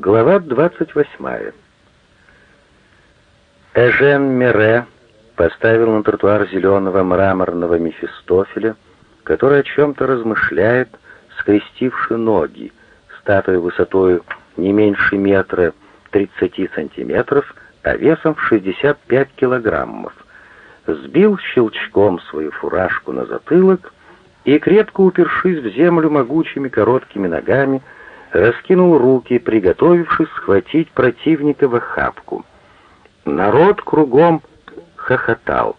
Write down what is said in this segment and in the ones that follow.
Глава 28. Эжен Мере поставил на тротуар зеленого мраморного Мефистофеля, который о чем-то размышляет, скрестивши ноги, статуя высотой не меньше метра 30 сантиметров, а весом в 65 килограммов. Сбил щелчком свою фуражку на затылок и, крепко упершись в землю могучими короткими ногами, раскинул руки, приготовившись схватить противника в охапку. Народ кругом хохотал.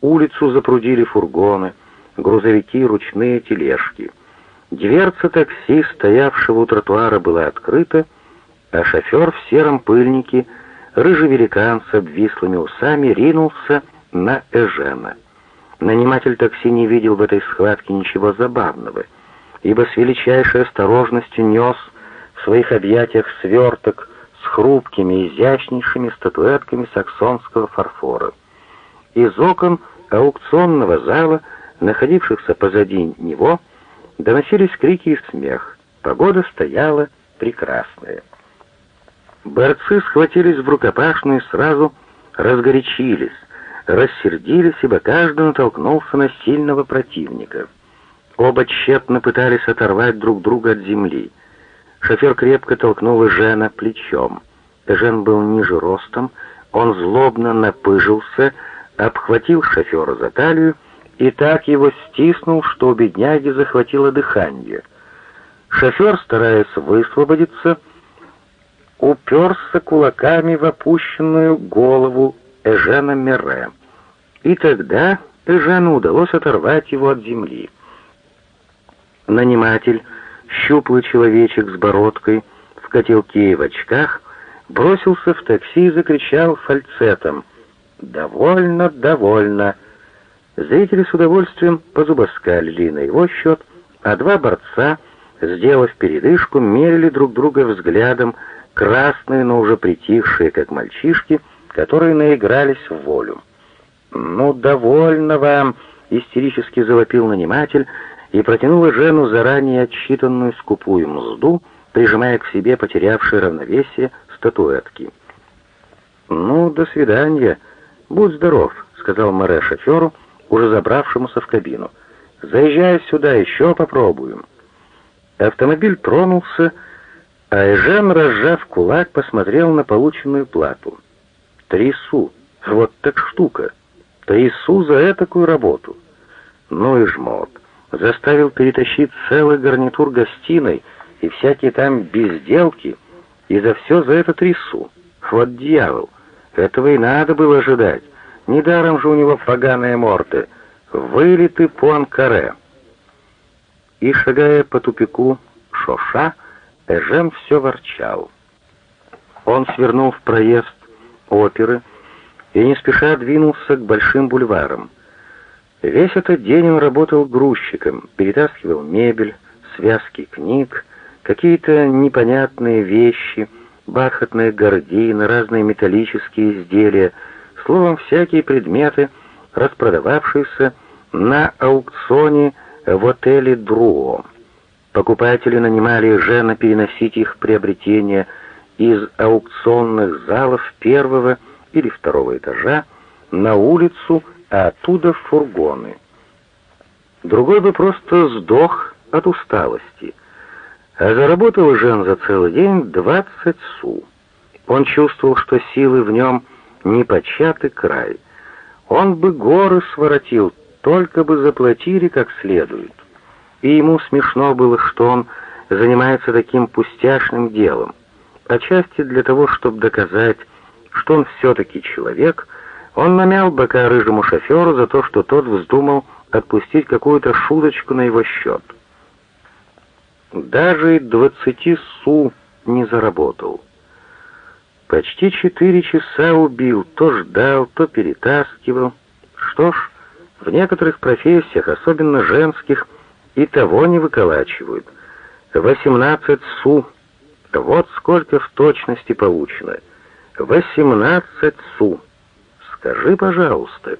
Улицу запрудили фургоны, грузовики, ручные тележки. Дверца такси, стоявшего у тротуара, была открыта, а шофер в сером пыльнике, рыжий великан с обвислыми усами, ринулся на Эжена. Наниматель такси не видел в этой схватке ничего забавного — ибо с величайшей осторожностью нес в своих объятиях сверток с хрупкими, изящнейшими статуэтками саксонского фарфора. Из окон аукционного зала, находившихся позади него, доносились крики и смех. Погода стояла прекрасная. Борцы схватились в рукопашную и сразу разгорячились, рассердились, ибо каждый натолкнулся на сильного противника — Оба тщетно пытались оторвать друг друга от земли. Шофер крепко толкнул Жена плечом. Жен был ниже ростом, он злобно напыжился, обхватил шофера за талию и так его стиснул, что у бедняги захватило дыхание. Шофер, стараясь высвободиться, уперся кулаками в опущенную голову Эжена Мере. И тогда Эжену удалось оторвать его от земли. Наниматель, щуплый человечек с бородкой, в котелке и в очках, бросился в такси и закричал фальцетом «Довольно, довольно!». Зрители с удовольствием позубоскалили на его счет, а два борца, сделав передышку, мерили друг друга взглядом, красные, но уже притихшие, как мальчишки, которые наигрались в волю. «Ну, довольно вам!» — истерически завопил наниматель, и протянула Жену заранее отсчитанную скупую мзду, прижимая к себе потерявшее равновесие статуэтки. «Ну, до свидания. Будь здоров», — сказал Море шоферу, уже забравшемуся в кабину. «Заезжай сюда, еще попробуем». Автомобиль тронулся, а Эжен, разжав кулак, посмотрел на полученную плату. «Три су. Вот так штука. Три су за этакую работу». «Ну и жмот» заставил перетащить целый гарнитур гостиной и всякие там безделки, и за все за это трясу. Вот дьявол, этого и надо было ожидать. Недаром же у него поганые морды. Вылеты по Анкаре. И, шагая по тупику Шоша, Эжем все ворчал. Он свернул в проезд оперы и не спеша двинулся к большим бульварам. Весь этот день он работал грузчиком, перетаскивал мебель, связки книг, какие-то непонятные вещи, бархатные гардины, разные металлические изделия, словом, всякие предметы, распродававшиеся на аукционе в отеле «Друо». Покупатели нанимали Жена переносить их приобретения из аукционных залов первого или второго этажа на улицу а оттуда в фургоны. Другой бы просто сдох от усталости. А заработал Жен за целый день двадцать су. Он чувствовал, что силы в нем не початый край. Он бы горы своротил, только бы заплатили как следует. И ему смешно было, что он занимается таким пустяшным делом. Отчасти для того, чтобы доказать, что он все-таки человек — он намял бока рыжему шоферу за то, что тот вздумал отпустить какую-то шуточку на его счет. Даже двадцати су не заработал. Почти четыре часа убил, то ждал, то перетаскивал. Что ж, в некоторых профессиях, особенно женских, и того не выколачивают. Восемнадцать су. Вот сколько в точности получено. Восемнадцать су. Скажи, пожалуйста».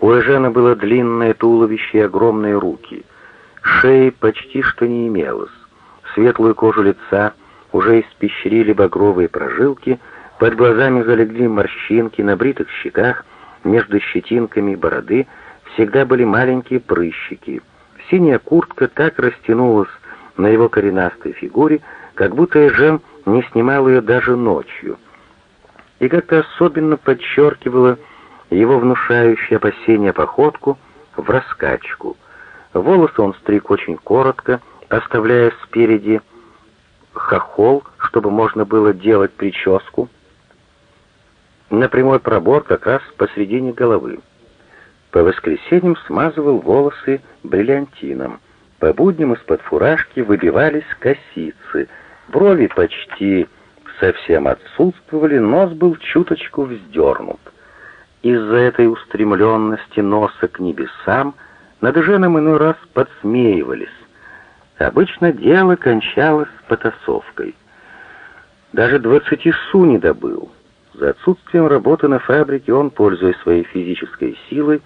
У Эжена было длинное туловище и огромные руки. Шеи почти что не имелось. Светлую кожу лица уже испещрили багровые прожилки, под глазами залегли морщинки, на бритых щеках, между щетинками бороды всегда были маленькие прыщики. Синяя куртка так растянулась на его коренастой фигуре, как будто Эжен не снимал ее даже ночью. И как-то особенно подчеркивала его внушающее опасение походку в раскачку. Волосы он стриг очень коротко, оставляя спереди хохол, чтобы можно было делать прическу, на прямой пробор как раз посредине головы. По воскресеньям смазывал волосы бриллиантином. По будням из-под фуражки выбивались косицы, брови почти совсем отсутствовали, нос был чуточку вздернут. Из-за этой устремленности носа к небесам над Женом иной раз подсмеивались. Обычно дело кончалось потасовкой. Даже двадцати су не добыл. За отсутствием работы на фабрике он, пользуясь своей физической силой,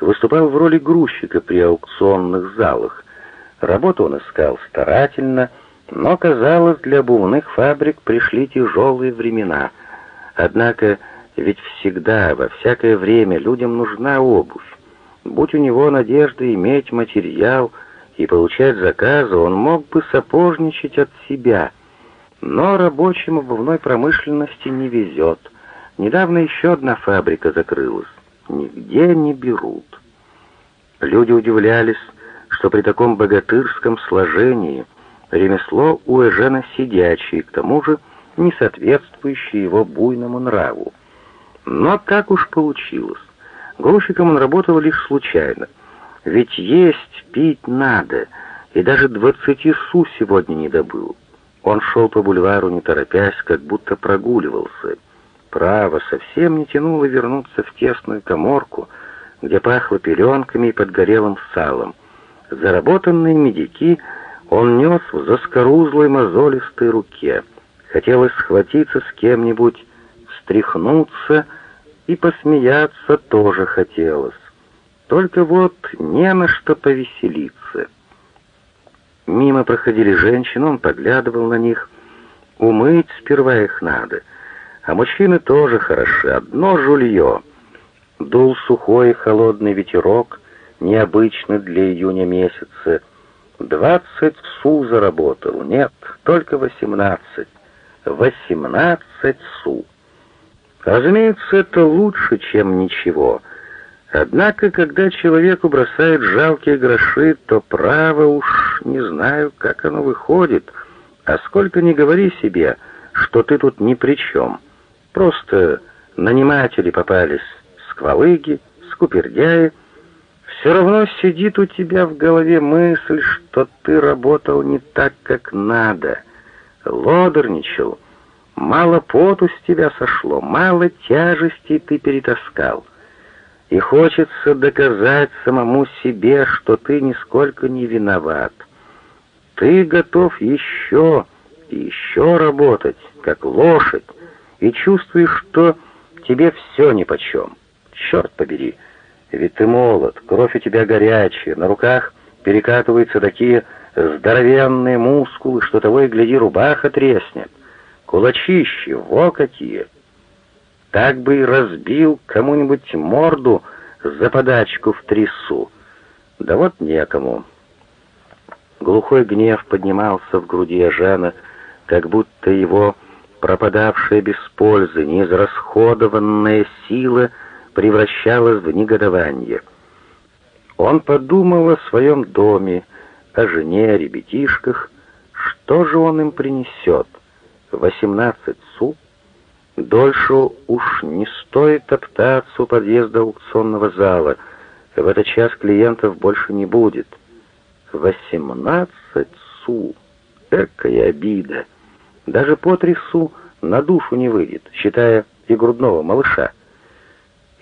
выступал в роли грузчика при аукционных залах. Работу он искал старательно, но, казалось, для обувных фабрик пришли тяжелые времена. Однако ведь всегда, во всякое время людям нужна обувь. Будь у него надежда иметь материал и получать заказы, он мог бы сапожничать от себя. Но рабочим обувной промышленности не везет. Недавно еще одна фабрика закрылась. Нигде не берут. Люди удивлялись, что при таком богатырском сложении ремесло у Эжена сидячее, к тому же не соответствующее его буйному нраву. Но так уж получилось. Грузчиком он работал лишь случайно. Ведь есть, пить надо, и даже двадцати су сегодня не добыл. Он шел по бульвару, не торопясь, как будто прогуливался. Право, совсем не тянуло вернуться в тесную коморку, где пахло пеленками и подгорелым салом. Заработанные медики он нес в заскорузлой мозолистой руке. Хотелось схватиться с кем-нибудь, встряхнуться и посмеяться тоже хотелось. Только вот не на что повеселиться. Мимо проходили женщины, он поглядывал на них. Умыть сперва их надо. А мужчины тоже хороши, одно жулье. Дул сухой и холодный ветерок, необычно для июня месяца. Двадцать су заработал, нет, только восемнадцать. Восемнадцать су. Разумеется, это лучше, чем ничего. Однако, когда человеку бросают жалкие гроши, то право уж не знаю, как оно выходит. А сколько не говори себе, что ты тут ни при чем. Просто наниматели попались, сквалыги, скупердяи. Все равно сидит у тебя в голове мысль, что ты работал не так, как надо. Лодорничал, Мало поту с тебя сошло, мало тяжестей ты перетаскал. И хочется доказать самому себе, что ты нисколько не виноват. Ты готов еще и еще работать, как лошадь, и чувствуешь, что тебе все нипочем. Черт побери, ведь ты молод, кровь у тебя горячая, на руках перекатываются такие здоровенные мускулы, что того и гляди, рубаха треснет. Кулачище, во какие! Так бы и разбил кому-нибудь морду за подачку в трясу. Да вот некому. Глухой гнев поднимался в груди Жана, как будто его пропадавшая без пользы, неизрасходованная сила превращалась в негодование. Он подумал о своем доме, о жене, о ребятишках. Что же он им принесет? — 18 су, дольше уж не стоит топтаться у подъезда аукционного зала. В этот час клиентов больше не будет. 18 су. Экая обида. Даже по три су на душу не выйдет, считая и грудного малыша.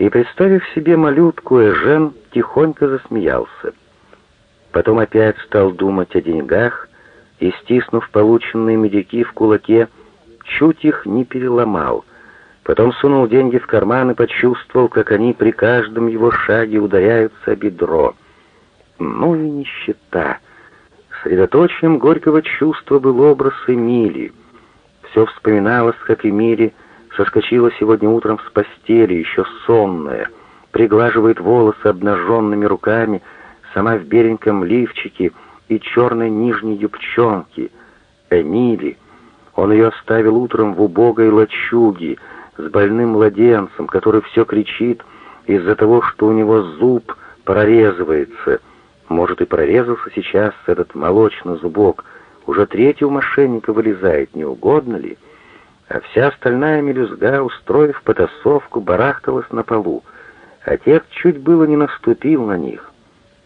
И, представив себе малютку, Эжен тихонько засмеялся. Потом опять стал думать о деньгах и, стиснув полученные медики в кулаке, чуть их не переломал. Потом сунул деньги в карман и почувствовал, как они при каждом его шаге ударяются о бедро. Ну и нищета. Средоточием горького чувства был образ Эмили. Все вспоминалось, как Эмили соскочила сегодня утром с постели, еще сонная, приглаживает волосы обнаженными руками, сама в беленьком лифчике и черной нижней юбчонке. Эмили. Он ее оставил утром в убогой лачуге с больным младенцем, который все кричит из-за того, что у него зуб прорезывается. Может, и прорезался сейчас этот молочный зубок. Уже третий у мошенника вылезает, не угодно ли? А вся остальная мелюзга, устроив потасовку, барахталась на полу. Отец чуть было не наступил на них.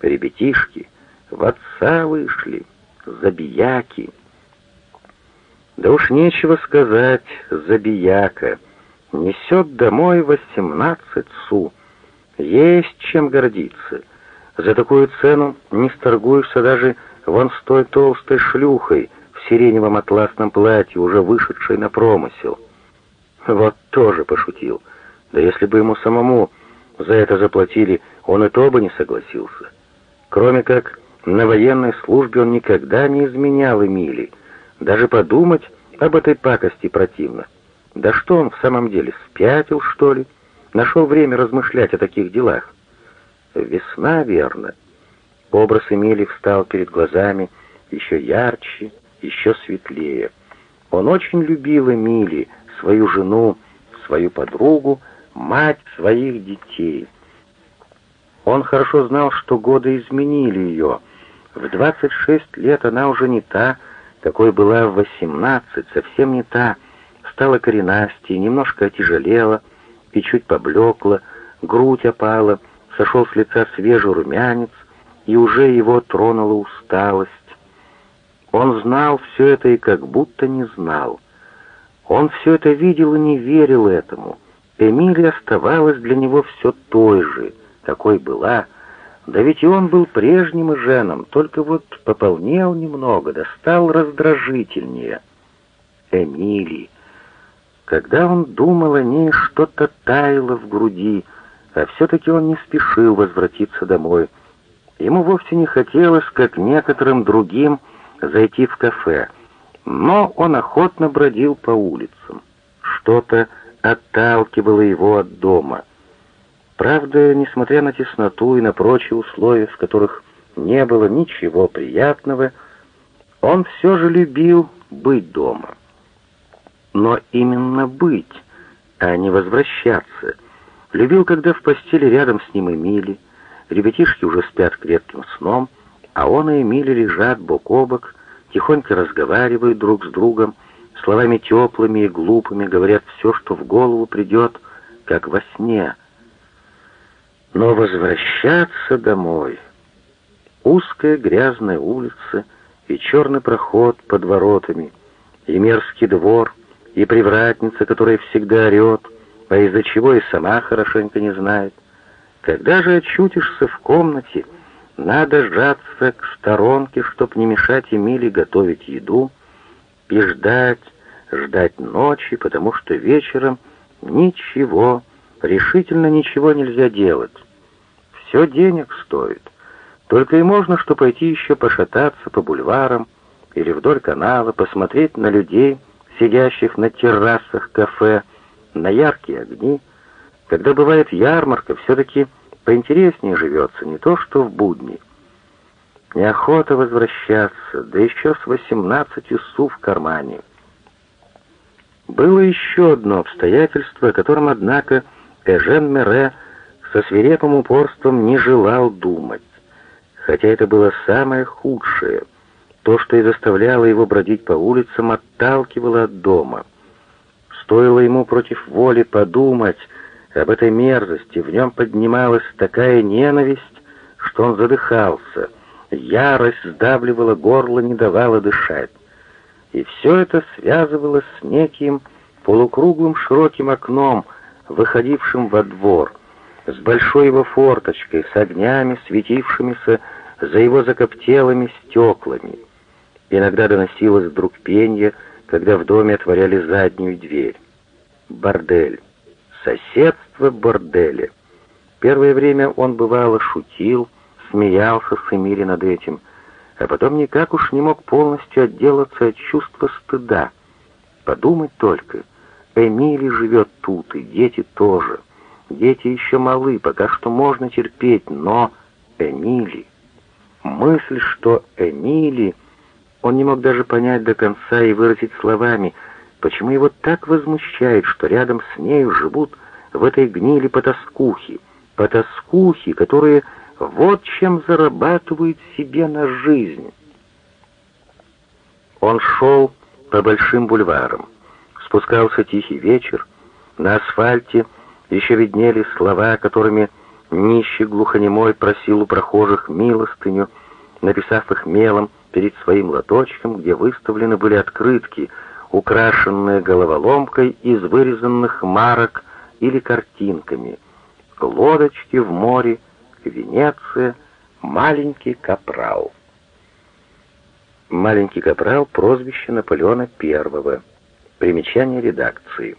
Ребятишки в отца вышли, забияки. Да уж нечего сказать, забияка. Несет домой восемнадцать су. Есть чем гордиться. За такую цену не сторгуешься даже вон с той толстой шлюхой сиреневом атласном платье, уже вышедшей на промысел. Вот тоже пошутил. Да если бы ему самому за это заплатили, он и то бы не согласился. Кроме как на военной службе он никогда не изменял Эмили. Даже подумать об этой пакости противно. Да что он в самом деле, спятил, что ли? Нашел время размышлять о таких делах. Весна, верно. Образ Эмили встал перед глазами еще ярче, еще светлее. Он очень любил Эмили, свою жену, свою подругу, мать своих детей. Он хорошо знал, что годы изменили ее. В 26 лет она уже не та, какой была в 18, совсем не та. Стала коренастей, немножко отяжелела и чуть поблекла, грудь опала, сошел с лица свежий румянец, и уже его тронула усталость. Он знал все это и как будто не знал. Он все это видел и не верил этому. Эмилия оставалась для него все той же — какой была. Да ведь и он был прежним и женом, только вот пополнел немного, да стал раздражительнее. Эмили. Когда он думал о ней, что-то таяло в груди, а все-таки он не спешил возвратиться домой. Ему вовсе не хотелось, как некоторым другим, зайти в кафе, но он охотно бродил по улицам. Что-то отталкивало его от дома — Правда, несмотря на тесноту и на прочие условия, в которых не было ничего приятного, он все же любил быть дома. Но именно быть, а не возвращаться. Любил, когда в постели рядом с ним Эмили, ребятишки уже спят крепким сном, а он и Эмили лежат бок о бок, тихонько разговаривают друг с другом, словами теплыми и глупыми говорят все, что в голову придет, как во сне — но возвращаться домой... Узкая грязная улица и черный проход под воротами, и мерзкий двор, и привратница, которая всегда орет, а из-за чего и сама хорошенько не знает. Когда же очутишься в комнате, надо сжаться к сторонке, чтоб не мешать Эмиле готовить еду, и ждать, ждать ночи, потому что вечером ничего, решительно ничего нельзя делать. Все денег стоит. Только и можно что пойти еще пошататься по бульварам или вдоль канала, посмотреть на людей, сидящих на террасах кафе, на яркие огни. Когда бывает ярмарка, все-таки поинтереснее живется, не то что в будни. Неохота возвращаться, да еще с восемнадцатью су в кармане. Было еще одно обстоятельство, о котором, однако, Эжен Мере со свирепым упорством не желал думать. Хотя это было самое худшее. То, что и заставляло его бродить по улицам, отталкивало от дома. Стоило ему против воли подумать об этой мерзости, в нем поднималась такая ненависть, что он задыхался. Ярость сдавливала горло, не давала дышать. И все это связывалось с неким полукруглым широким окном, выходившим во двор — с большой его форточкой, с огнями, светившимися за его закоптелыми стеклами. Иногда доносилось вдруг пенье, когда в доме отворяли заднюю дверь. Бордель. Соседство борделя. Первое время он бывало шутил, смеялся с Эмили над этим, а потом никак уж не мог полностью отделаться от чувства стыда. Подумать только, Эмили живет тут, и дети тоже. Дети еще малы, пока что можно терпеть, но Эмили... Мысль, что Эмили... Он не мог даже понять до конца и выразить словами, почему его так возмущает, что рядом с нею живут в этой гнили потаскухи, потаскухи, которые вот чем зарабатывают себе на жизнь. Он шел по большим бульварам. Спускался тихий вечер. На асфальте еще виднелись слова, которыми нищий глухонемой просил у прохожих милостыню, написав их мелом перед своим лоточком, где выставлены были открытки, украшенные головоломкой из вырезанных марок или картинками. Лодочки в море, Венеция, маленький капрал. Маленький капрал — прозвище Наполеона I. Примечание редакции.